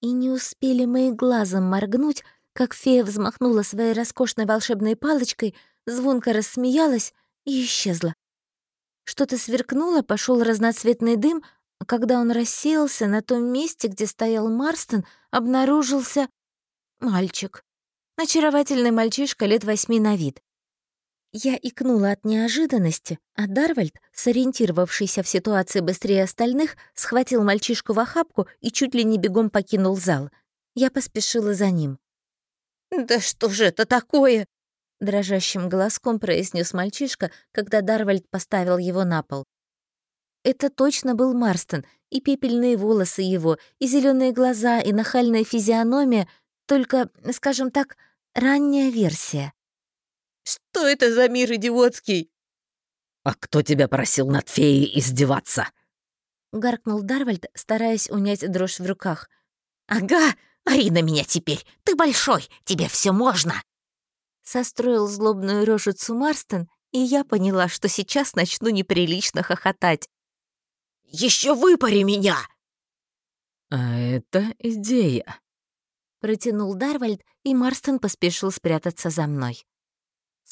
И не успели мы глазом моргнуть, как фея взмахнула своей роскошной волшебной палочкой, звонко рассмеялась и исчезла. Что-то сверкнуло, пошел разноцветный дым, а когда он рассеялся, на том месте, где стоял Марстон, обнаружился мальчик. Очаровательный мальчишка лет восьми на вид. Я икнула от неожиданности, а Дарвальд, сориентировавшийся в ситуации быстрее остальных, схватил мальчишку в охапку и чуть ли не бегом покинул зал. Я поспешила за ним. «Да что же это такое?» Дрожащим голоском произнес мальчишка, когда Дарвальд поставил его на пол. Это точно был Марстон, и пепельные волосы его, и зеленые глаза, и нахальная физиономия, только, скажем так, ранняя версия. «Что это за мир идиотский?» «А кто тебя просил над феей издеваться?» Гаркнул Дарвальд, стараясь унять дрожь в руках. «Ага, ори на меня теперь! Ты большой, тебе все можно!» Состроил злобную рожицу Марстон, и я поняла, что сейчас начну неприлично хохотать. Еще выпари меня!» «А это идея», Протянул Дарвальд, и Марстон поспешил спрятаться за мной.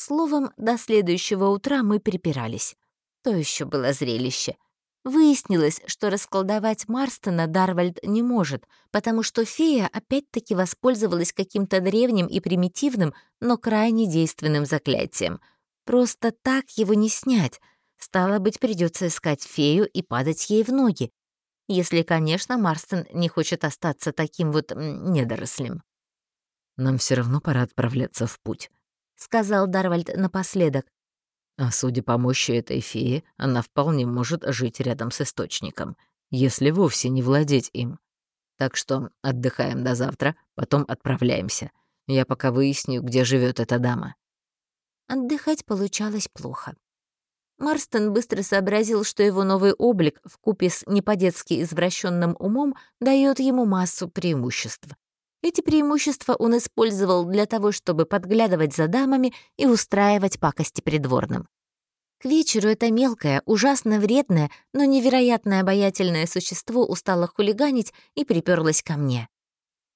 Словом, до следующего утра мы припирались. То еще было зрелище. Выяснилось, что расколдовать Марстона Дарвальд не может, потому что фея опять-таки воспользовалась каким-то древним и примитивным, но крайне действенным заклятием. Просто так его не снять. Стало быть, придется искать фею и падать ей в ноги, если, конечно, Марстон не хочет остаться таким вот недорослем. «Нам все равно пора отправляться в путь», — сказал Дарвальд напоследок. «А судя по мощи этой феи, она вполне может жить рядом с источником, если вовсе не владеть им. Так что отдыхаем до завтра, потом отправляемся. Я пока выясню, где живет эта дама». Отдыхать получалось плохо. Марстон быстро сообразил, что его новый облик в купе с не по-детски извращенным умом дает ему массу преимуществ. Эти преимущества он использовал для того, чтобы подглядывать за дамами и устраивать пакости придворным. К вечеру это мелкое, ужасно вредное, но невероятно обаятельное существо устало хулиганить и приперлось ко мне.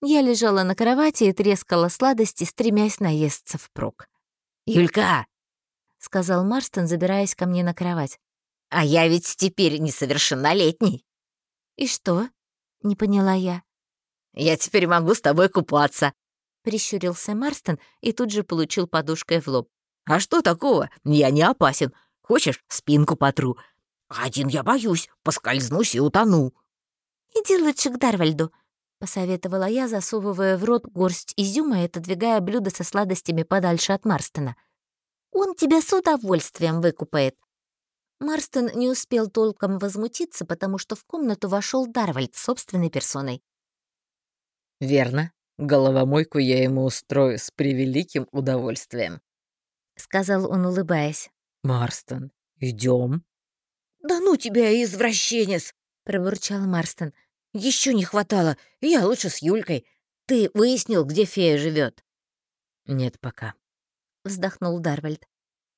Я лежала на кровати и трескала сладости, стремясь наесться впрок. «Юлька, — сказал Марстон, забираясь ко мне на кровать. «А я ведь теперь несовершеннолетний». «И что?» — не поняла я. «Я теперь могу с тобой купаться», — прищурился Марстон и тут же получил подушкой в лоб. «А что такого? Я не опасен. Хочешь, спинку потру? Один я боюсь, поскользнусь и утону». «Иди лучше к Дарвальду», — посоветовала я, засовывая в рот горсть изюма и отодвигая блюдо со сладостями подальше от Марстона. Он тебя с удовольствием выкупает». Марстон не успел толком возмутиться, потому что в комнату вошел Дарвальд собственной персоной. «Верно. Головомойку я ему устрою с превеликим удовольствием», — сказал он, улыбаясь. «Марстон, идем. «Да ну тебя, извращенец!» — пробурчал Марстон. Еще не хватало. Я лучше с Юлькой. Ты выяснил, где фея живет? «Нет пока», — вздохнул Дарвальд.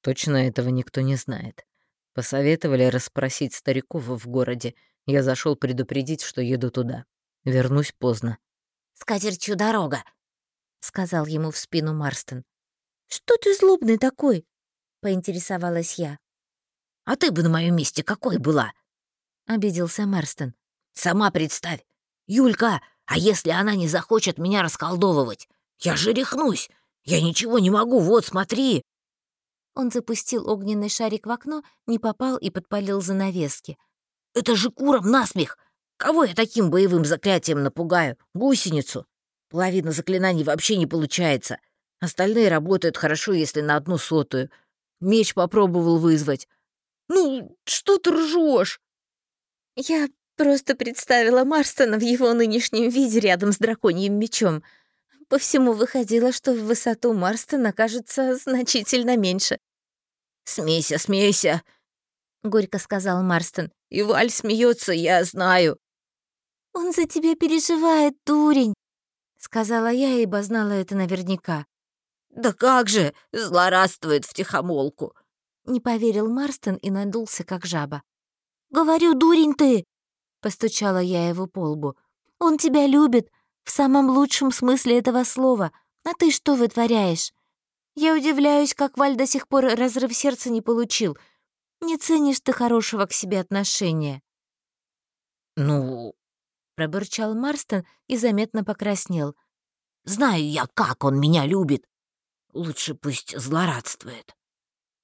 «Точно этого никто не знает. Посоветовали расспросить стариков в городе. Я зашел предупредить, что еду туда. Вернусь поздно». «С катертью дорога», — сказал ему в спину Марстон. «Что ты злобный такой?» — поинтересовалась я. «А ты бы на моем месте какой была?» — обиделся Марстон. «Сама представь. Юлька, а если она не захочет меня расколдовывать? Я же рехнусь. «Я ничего не могу, вот, смотри!» Он запустил огненный шарик в окно, не попал и подпалил занавески. «Это же куром насмех! Кого я таким боевым заклятием напугаю? Гусеницу? Половина заклинаний вообще не получается. Остальные работают хорошо, если на одну сотую. Меч попробовал вызвать. Ну, что ты ржешь? Я просто представила Марстона в его нынешнем виде рядом с драконьим мечом — по всему выходило, что в высоту Марстона кажется значительно меньше. «Смейся, смейся!» — горько сказал Марстон. «И Валь смеется, я знаю». «Он за тебя переживает, дурень!» — сказала я, ибо знала это наверняка. «Да как же! Злорадствует втихомолку!» Не поверил Марстон и надулся, как жаба. «Говорю, дурень ты!» — постучала я его по лбу. «Он тебя любит, В самом лучшем смысле этого слова. А ты что вытворяешь? Я удивляюсь, как Валь до сих пор разрыв сердца не получил. Не ценишь ты хорошего к себе отношения. «Ну...» — пробурчал Марстон и заметно покраснел. «Знаю я, как он меня любит. Лучше пусть злорадствует».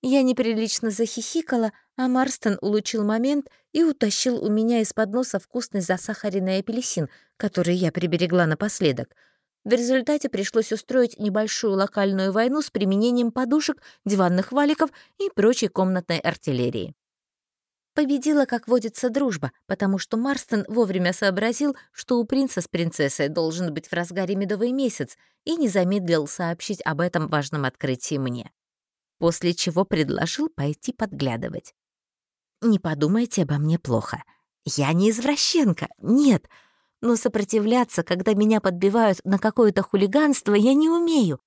Я неприлично захихикала, а Марстон улучил момент и утащил у меня из-под носа вкусный засахаренный апельсин, который я приберегла напоследок. В результате пришлось устроить небольшую локальную войну с применением подушек, диванных валиков и прочей комнатной артиллерии. Победила, как водится, дружба, потому что Марстон вовремя сообразил, что у принца с принцессой должен быть в разгаре медовый месяц, и не замедлил сообщить об этом важном открытии мне. После чего предложил пойти подглядывать. «Не подумайте обо мне плохо. Я не извращенка, нет. Но сопротивляться, когда меня подбивают на какое-то хулиганство, я не умею.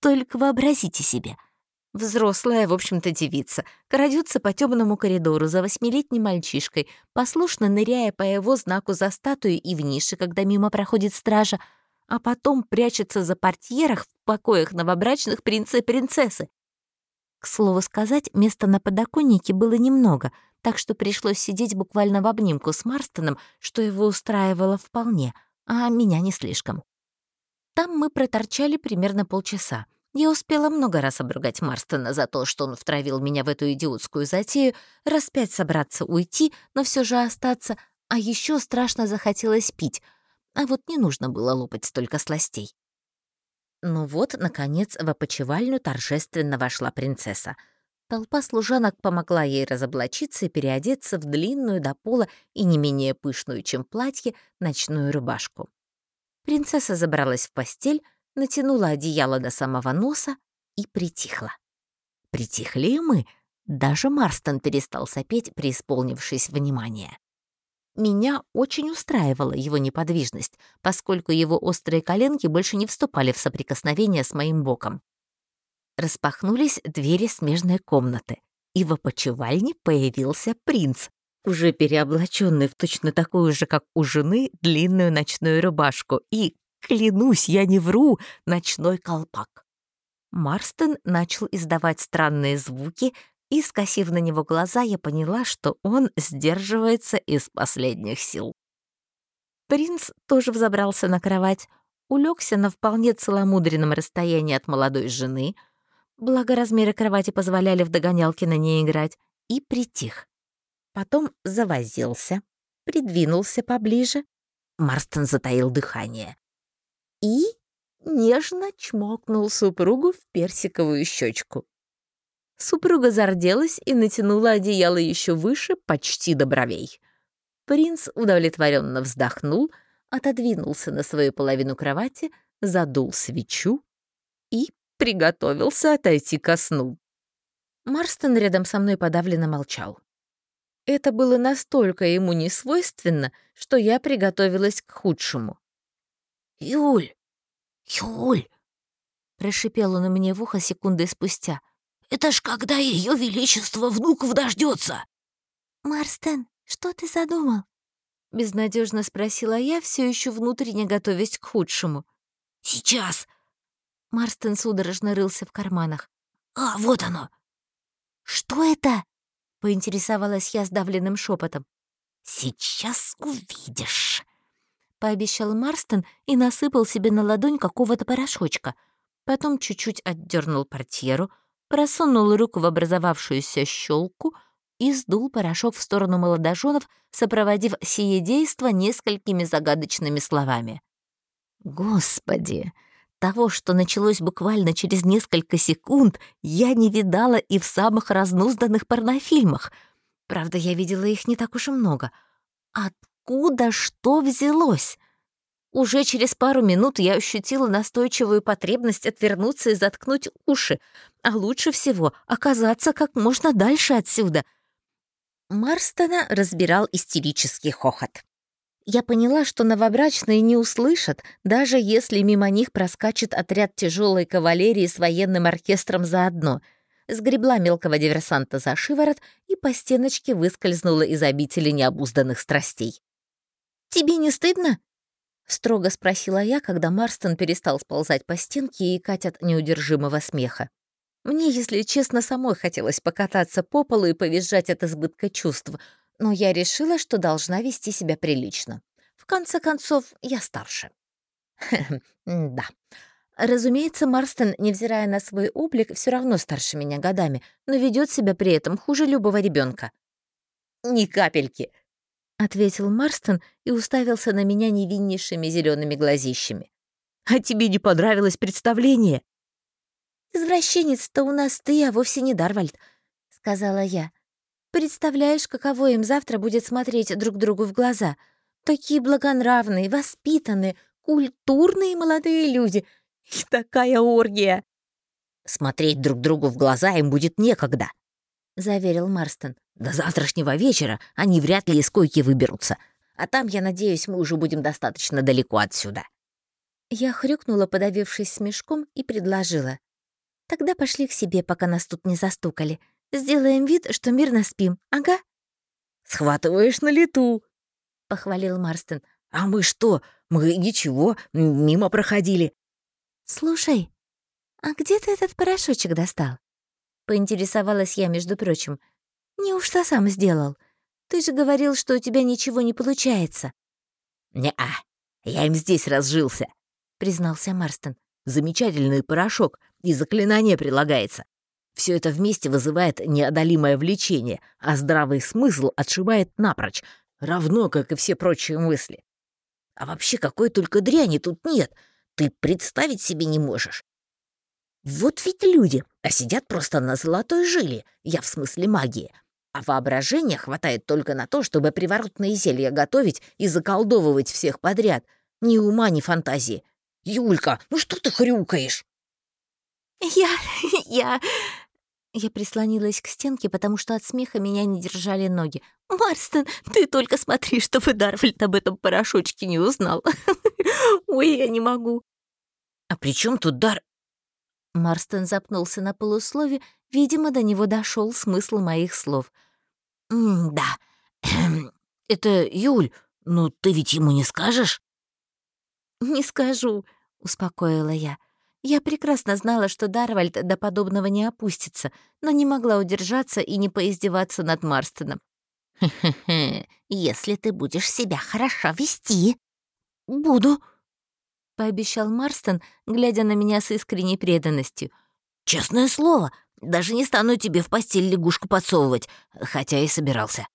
Только вообразите себе — Взрослая, в общем-то, девица, крадется по темному коридору за восьмилетним мальчишкой, послушно ныряя по его знаку за статуей и в нише, когда мимо проходит стража, а потом прячется за портьерах в покоях новобрачных принца и принцессы. К слову сказать, места на подоконнике было немного, так что пришлось сидеть буквально в обнимку с Марстоном, что его устраивало вполне, а меня не слишком. Там мы проторчали примерно полчаса. Я успела много раз обругать Марстона за то, что он втравил меня в эту идиотскую затею, раз пять собраться уйти, но все же остаться, а еще страшно захотелось пить, а вот не нужно было лопать столько сластей. Ну вот, наконец, в опочивальню торжественно вошла принцесса. Толпа служанок помогла ей разоблачиться и переодеться в длинную до пола и не менее пышную, чем платье, ночную рубашку. Принцесса забралась в постель, натянула одеяло до самого носа и притихла. Притихли мы. Даже Марстон перестал сопеть, преисполнившись внимания. Меня очень устраивала его неподвижность, поскольку его острые коленки больше не вступали в соприкосновение с моим боком. Распахнулись двери смежной комнаты, и в опочивальне появился принц, уже переоблаченный в точно такую же, как у жены, длинную ночную рубашку и, Клянусь, я не вру, ночной колпак. Марстон начал издавать странные звуки, и, скосив на него глаза, я поняла, что он сдерживается из последних сил. Принц тоже взобрался на кровать, улегся на вполне целомудренном расстоянии от молодой жены, благо размеры кровати позволяли в догонялки на ней играть, и притих. Потом завозился, придвинулся поближе. Марстон затаил дыхание и нежно чмокнул супругу в персиковую щечку. Супруга зарделась и натянула одеяло еще выше, почти до бровей. Принц удовлетворенно вздохнул, отодвинулся на свою половину кровати, задул свечу и приготовился отойти ко сну. Марстон рядом со мной подавленно молчал. Это было настолько ему несвойственно, что я приготовилась к худшему. «Юль! Юль!» — прошипел он мне в ухо секунды спустя. «Это ж когда ее величество внуков дождется!» «Марстен, что ты задумал?» — безнадежно спросила я, все еще внутренне готовясь к худшему. «Сейчас!» Марстен судорожно рылся в карманах. «А, вот оно!» «Что это?» — поинтересовалась я сдавленным шепотом. «Сейчас увидишь!» Пообещал Марстон и насыпал себе на ладонь какого-то порошочка. Потом чуть-чуть отдернул портьеру, просунул руку в образовавшуюся щелку и сдул порошок в сторону молодоженов, сопроводив сие действо несколькими загадочными словами. «Господи!» Того, что началось буквально через несколько секунд, я не видала и в самых разнузданных порнофильмах. Правда, я видела их не так уж и много. От откуда что взялось? Уже через пару минут я ощутила настойчивую потребность отвернуться и заткнуть уши, а лучше всего оказаться как можно дальше отсюда. Марстона разбирал истерический хохот. Я поняла, что новобрачные не услышат, даже если мимо них проскачет отряд тяжелой кавалерии с военным оркестром заодно. Сгребла мелкого диверсанта за шиворот и по стеночке выскользнула из обители необузданных страстей. «Тебе не стыдно?» строго спросила я, когда Марстон перестал сползать по стенке и икать от неудержимого смеха. Мне, если честно, самой хотелось покататься по полу и повизжать от избытка чувств, но я решила, что должна вести себя прилично. В конце концов, я старше. Да. Разумеется, Марстон, невзирая на свой облик, все равно старше меня годами, но ведет себя при этом хуже любого ребенка. «Ни капельки», — ответил Марстон и уставился на меня невиннейшими зелеными глазищами. «А тебе не понравилось представление?» «Извращенец-то у нас ты, а вовсе не Дарвальд», — сказала я. «Представляешь, каково им завтра будет смотреть друг другу в глаза? Такие благонравные, воспитанные, культурные молодые люди. И такая оргия!» «Смотреть друг другу в глаза им будет некогда», — заверил Марстон. «До завтрашнего вечера они вряд ли из койки выберутся. А там, я надеюсь, мы уже будем достаточно далеко отсюда». Я хрюкнула, подавившись смешком, и предложила. Тогда пошли к себе, пока нас тут не застукали. Сделаем вид, что мирно спим, ага?» «Схватываешь на лету», — похвалил Марстон. «А мы что? Мы ничего, мимо проходили». «Слушай, а где ты этот порошочек достал?» Поинтересовалась я, между прочим. «Неужто сам сделал? Ты же говорил, что у тебя ничего не получается». «Не-а, я им здесь разжился», — признался Марстон. «Замечательный порошок, и заклинание прилагается. Все это вместе вызывает неодолимое влечение, а здравый смысл отшибает напрочь, равно как и все прочие мысли. А вообще какой только дряни тут нет, ты представить себе не можешь. Вот ведь люди, а сидят просто на золотой жиле, я в смысле магии. А воображения хватает только на то, чтобы приворотные зелья готовить и заколдовывать всех подряд. Ни ума, ни фантазии. Юлька, ну что ты хрюкаешь? «Я... я...» Я прислонилась к стенке, потому что от смеха меня не держали ноги. «Марстон, ты только смотри, чтобы Дарвальд об этом порошочке не узнал. Ой, я не могу». «А при чем тут Дар...» Марстон запнулся на полуслове, видимо, до него дошел смысл моих слов. «Да, это Юль, ну ты ведь ему не скажешь?» «Не скажу», — успокоила я. Я прекрасно знала, что Дарвальд до подобного не опустится, но не могла удержаться и не поиздеваться над Марстоном. «Хе-хе-хе, если ты будешь себя хорошо вести». «Буду», — пообещал Марстон, глядя на меня с искренней преданностью. «Честное слово, даже не стану тебе в постель лягушку подсовывать, хотя и собирался».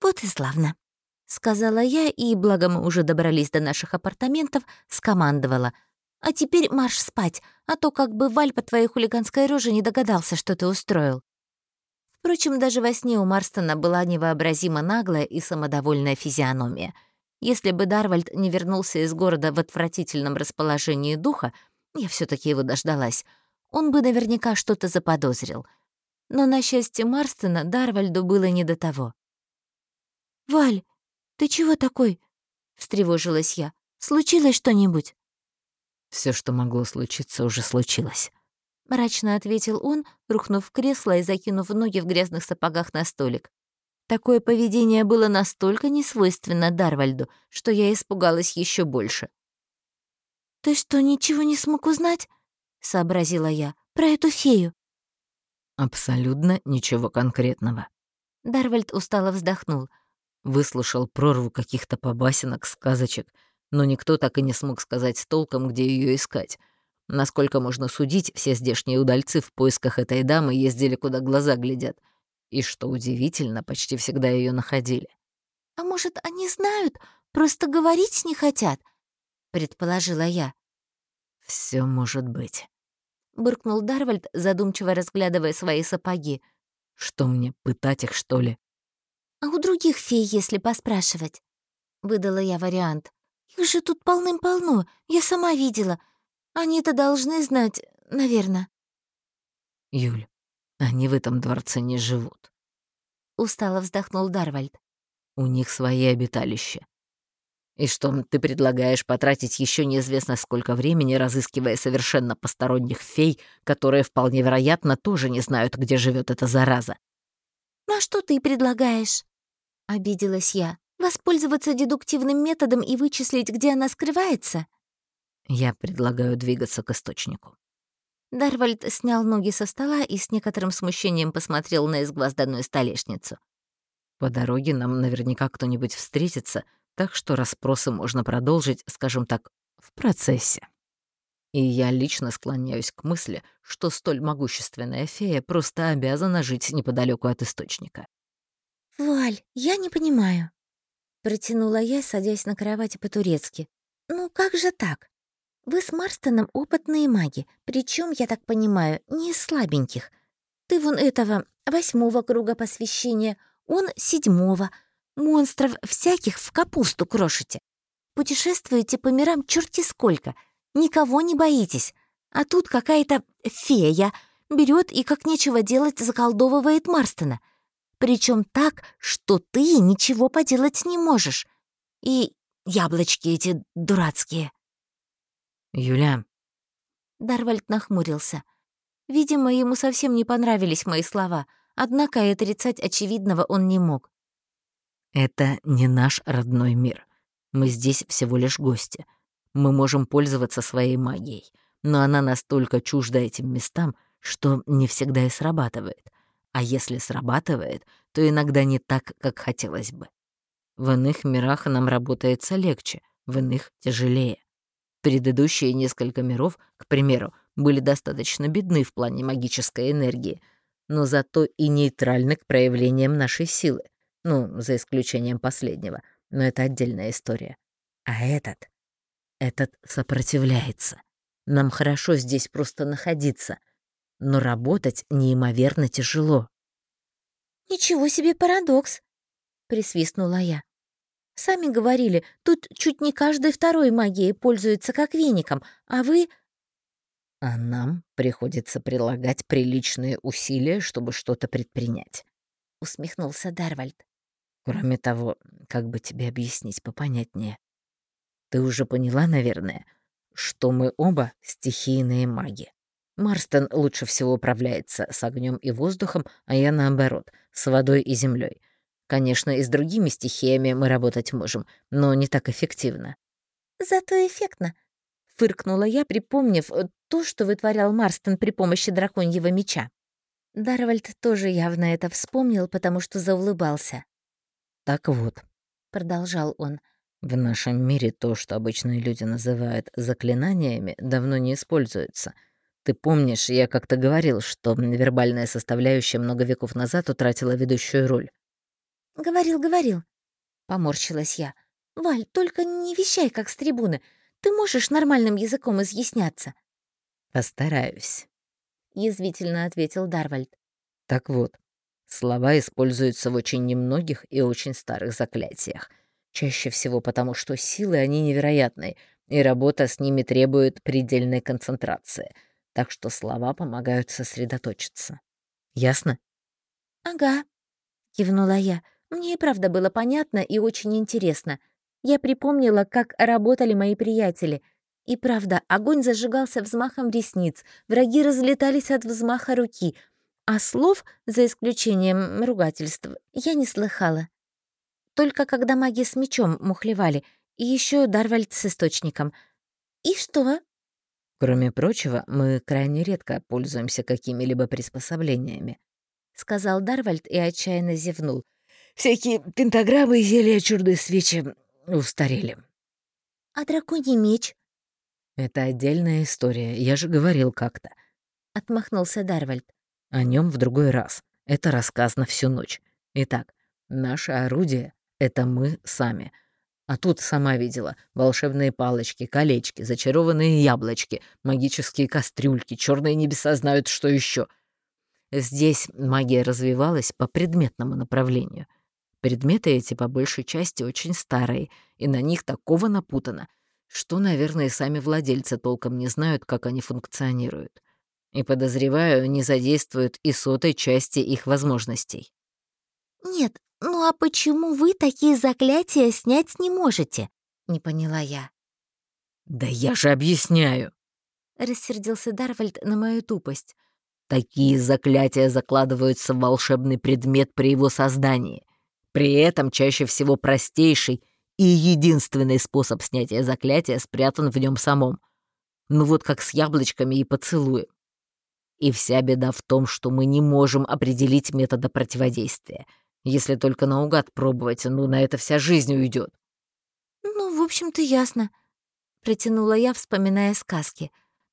«Вот и славно», — сказала я, и, благо мы уже добрались до наших апартаментов, скомандовала — а теперь марш спать, а то как бы Валь по твоей хулиганской роже не догадался, что ты устроил». Впрочем, даже во сне у Марстона была невообразимо наглая и самодовольная физиономия. Если бы Дарвальд не вернулся из города в отвратительном расположении духа, я все таки его дождалась, он бы наверняка что-то заподозрил. Но, на счастье Марстона, Дарвальду было не до того. «Валь, ты чего такой?» — встревожилась я. «Случилось что-нибудь?» Все, что могло случиться, уже случилось. Мрачно ответил он, рухнув в кресло и закинув ноги в грязных сапогах на столик. Такое поведение было настолько несвойственно Дарвальду, что я испугалась еще больше. «Ты что, ничего не смог узнать?» — сообразила я. «Про эту фею?» «Абсолютно ничего конкретного». Дарвальд устало вздохнул. Выслушал прорву каких-то побасенок, сказочек — но никто так и не смог сказать толком, где ее искать. Насколько можно судить, все здешние удальцы в поисках этой дамы ездили, куда глаза глядят. И, что удивительно, почти всегда ее находили. «А может, они знают, просто говорить не хотят?» — предположила я. Все может быть», — буркнул Дарвальд, задумчиво разглядывая свои сапоги. «Что мне, пытать их, что ли?» «А у других фей, если поспрашивать?» — выдала я вариант. Их же тут полным-полно, я сама видела. Они-то должны знать, наверное. Юль, они в этом дворце не живут. Устало вздохнул Дарвальд. У них свои обиталища. И что, ты предлагаешь потратить еще неизвестно сколько времени, разыскивая совершенно посторонних фей, которые, вполне вероятно, тоже не знают, где живет эта зараза? «Ну а что ты предлагаешь?» — обиделась я. Воспользоваться дедуктивным методом и вычислить, где она скрывается? Я предлагаю двигаться к источнику. Дарвальд снял ноги со стола и с некоторым смущением посмотрел на изгвозданную столешницу. По дороге нам наверняка кто-нибудь встретится, так что расспросы можно продолжить, скажем так, в процессе. И я лично склоняюсь к мысли, что столь могущественная фея просто обязана жить неподалеку от источника. «Валь, я не понимаю», — протянула я, садясь на кровати по-турецки. «Ну как же так? Вы с Марстоном опытные маги, причем, я так понимаю, не слабеньких. Ты вон этого восьмого круга посвящения, он седьмого. Монстров всяких в капусту крошите. Путешествуете по мирам черти сколько, никого не боитесь. А тут какая-то фея берет и, как нечего делать, заколдовывает Марстона. Причем так, что ты ничего поделать не можешь. И яблочки эти дурацкие. «Юля...» Дарвальд нахмурился. Видимо, ему совсем не понравились мои слова, однако и отрицать очевидного он не мог. «Это не наш родной мир. Мы здесь всего лишь гости. Мы можем пользоваться своей магией, но она настолько чужда этим местам, что не всегда и срабатывает. А если срабатывает, то иногда не так, как хотелось бы. В иных мирах нам работается легче, в иных — тяжелее. Предыдущие несколько миров, к примеру, были достаточно бедны в плане магической энергии, но зато и нейтральны к проявлениям нашей силы, ну, за исключением последнего, но это отдельная история. А этот, этот сопротивляется. Нам хорошо здесь просто находиться, но работать неимоверно тяжело. «Ничего себе парадокс!» — присвистнула я. Сами говорили, тут чуть не каждый второй магией пользуется как веником, а вы...» «А нам приходится прилагать приличные усилия, чтобы что-то предпринять», — усмехнулся Дарвальд. «Кроме того, как бы тебе объяснить попонятнее? Ты уже поняла, наверное, что мы оба стихийные маги. Марстон лучше всего управляется с огнем и воздухом, а я наоборот, с водой и землей. Конечно, и с другими стихиями мы работать можем, но не так эффективно». «Зато эффектно», — фыркнула я, припомнив э, то, что вытворял Марстон при помощи драконьего меча. Дарвальд тоже явно это вспомнил, потому что заулыбался. «Так вот», — продолжал он, — «в нашем мире то, что обычные люди называют заклинаниями, давно не используется. Ты помнишь, я как-то говорил, что вербальная составляющая много веков назад утратила ведущую роль?» «Говорил, говорил», — поморщилась я. «Валь, только не вещай, как с трибуны. Ты можешь нормальным языком изъясняться?» «Постараюсь», — язвительно ответил Дарвальд. «Так вот, слова используются в очень немногих и очень старых заклятиях. Чаще всего потому, что силы они невероятные, и работа с ними требует предельной концентрации, так что слова помогают сосредоточиться. Ясно?» «Ага», — кивнула я. Мне и правда было понятно и очень интересно. Я припомнила, как работали мои приятели. И правда, огонь зажигался взмахом ресниц, враги разлетались от взмаха руки, а слов, за исключением ругательств, я не слыхала. Только когда маги с мечом мухлевали, и еще Дарвальд с источником. И что? Кроме прочего, мы крайне редко пользуемся какими-либо приспособлениями, — сказал Дарвальд и отчаянно зевнул — Всякие пентаграммы и зелья чуждые свечи устарели. А драконий меч? Это отдельная история, я же говорил как-то. Отмахнулся Дарвальд. О нем в другой раз. Это рассказ на всю ночь. Итак, наше орудие — это мы сами. А тут сама видела волшебные палочки, колечки, зачарованные яблочки, магические кастрюльки, черные небеса знают, что еще. Здесь магия развивалась по предметному направлению. Предметы эти по большей части очень старые, и на них такого напутано, что, наверное, сами владельцы толком не знают, как они функционируют. И, подозреваю, не задействуют и сотой части их возможностей. «Нет, ну а почему вы такие заклятия снять не можете?» — не поняла я. «Да я же объясняю!» — рассердился Дарвальд на мою тупость. «Такие заклятия закладываются в волшебный предмет при его создании. При этом чаще всего простейший и единственный способ снятия заклятия спрятан в нем самом. Ну вот как с яблочками и поцелуем. И вся беда в том, что мы не можем определить метода противодействия. Если только наугад пробовать, ну на это вся жизнь уйдет. «Ну, в общем-то, ясно», — протянула я, вспоминая сказки.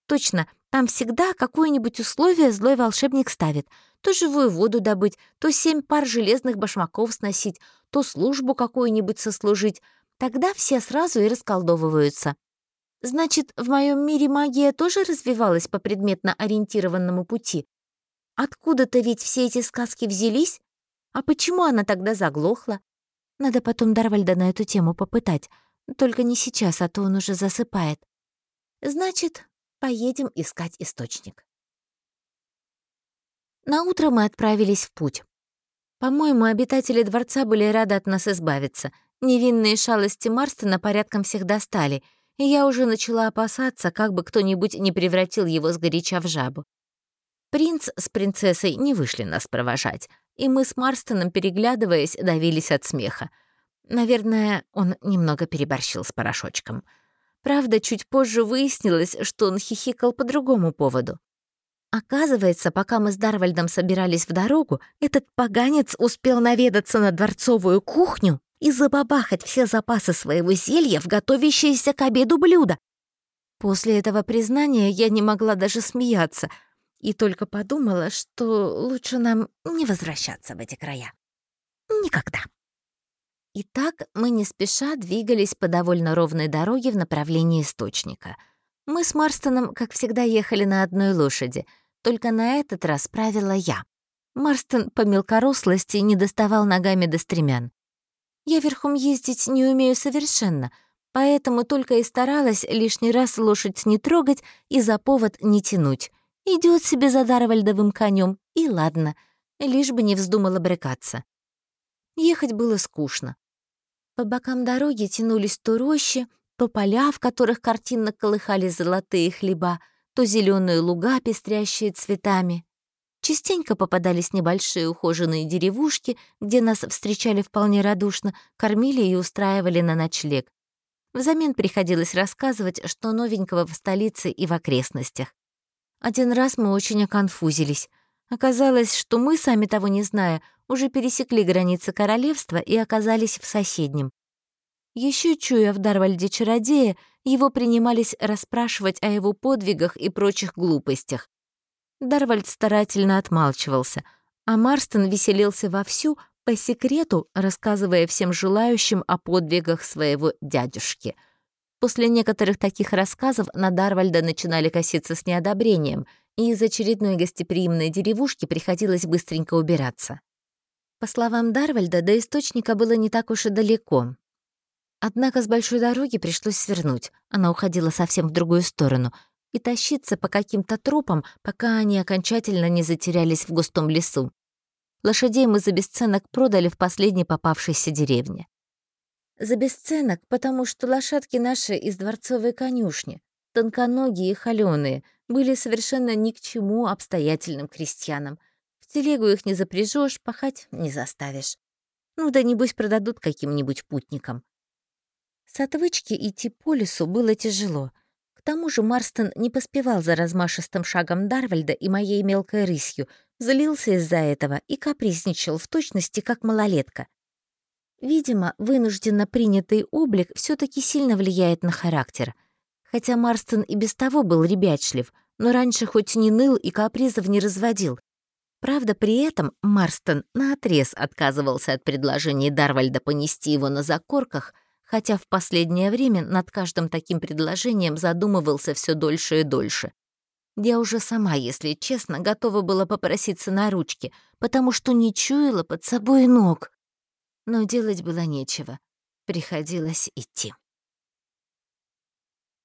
«Точно, там всегда какое-нибудь условие злой волшебник ставит. То живую воду добыть, то семь пар железных башмаков сносить, то службу какую-нибудь сослужить. Тогда все сразу и расколдовываются. Значит, в моем мире магия тоже развивалась по предметно ориентированному пути? Откуда-то ведь все эти сказки взялись? А почему она тогда заглохла? Надо потом Дарвальда на эту тему попытать. Только не сейчас, а то он уже засыпает. Значит, поедем искать источник. На утро мы отправились в путь. По-моему, обитатели дворца были рады от нас избавиться. Невинные шалости Марстона порядком всех достали — и я уже начала опасаться, как бы кто-нибудь не превратил его сгоряча в жабу. Принц с принцессой не вышли нас провожать, и мы с Марстоном, переглядываясь, давились от смеха. Наверное, он немного переборщил с порошочком. Правда, чуть позже выяснилось, что он хихикал по другому поводу. Оказывается, пока мы с Дарвальдом собирались в дорогу, этот поганец успел наведаться на дворцовую кухню и забабахать все запасы своего зелья в готовящееся к обеду блюдо. После этого признания я не могла даже смеяться и только подумала, что лучше нам не возвращаться в эти края. Никогда. Итак, мы не спеша двигались по довольно ровной дороге в направлении источника. Мы с Марстоном, как всегда, ехали на одной лошади, только на этот раз правила я. Марстон по мелкорослости не доставал ногами до стремян. Я верхом ездить не умею совершенно, поэтому только и старалась лишний раз лошадь не трогать и за повод не тянуть. Идет себе за Дарвальдовым конем, и ладно, лишь бы не вздумала брыкаться. Ехать было скучно. По бокам дороги тянулись то рощи, то поля, в которых картинно колыхались золотые хлеба, то зеленые луга, пестрящие цветами. Частенько попадались небольшие ухоженные деревушки, где нас встречали вполне радушно, кормили и устраивали на ночлег. Взамен приходилось рассказывать, что новенького в столице и в окрестностях. Один раз мы очень оконфузились. Оказалось, что мы, сами того не зная, уже пересекли границы королевства и оказались в соседнем. Еще чуя в Дарвальде чародея, его принимались расспрашивать о его подвигах и прочих глупостях. Дарвальд старательно отмалчивался, а Марстон веселился вовсю, по секрету рассказывая всем желающим о подвигах своего дядюшки. После некоторых таких рассказов на Дарвальда начинали коситься с неодобрением, и из очередной гостеприимной деревушки приходилось быстренько убираться. По словам Дарвальда, до источника было не так уж и далеко. Однако с большой дороги пришлось свернуть, она уходила совсем в другую сторону — и тащиться по каким-то тропам, пока они окончательно не затерялись в густом лесу. Лошадей мы за бесценок продали в последней попавшейся деревне. За бесценок, потому что лошадки наши из дворцовой конюшни, тонконогие и холёные, были совершенно ни к чему обстоятельным крестьянам. В телегу их не запряжешь, пахать не заставишь. Ну да небось продадут каким-нибудь путникам. С отвычки идти по лесу было тяжело — к тому же Марстон не поспевал за размашистым шагом Дарвальда и моей мелкой рысью, злился из-за этого и капризничал в точности, как малолетка. Видимо, вынужденно принятый облик все таки сильно влияет на характер. Хотя Марстон и без того был ребячлив, но раньше хоть не ныл и капризов не разводил. Правда, при этом Марстон наотрез отказывался от предложения Дарвальда понести его на закорках, хотя в последнее время над каждым таким предложением задумывался все дольше и дольше. Я уже сама, если честно, готова была попроситься на ручки, потому что не чуяла под собой ног. Но делать было нечего. Приходилось идти.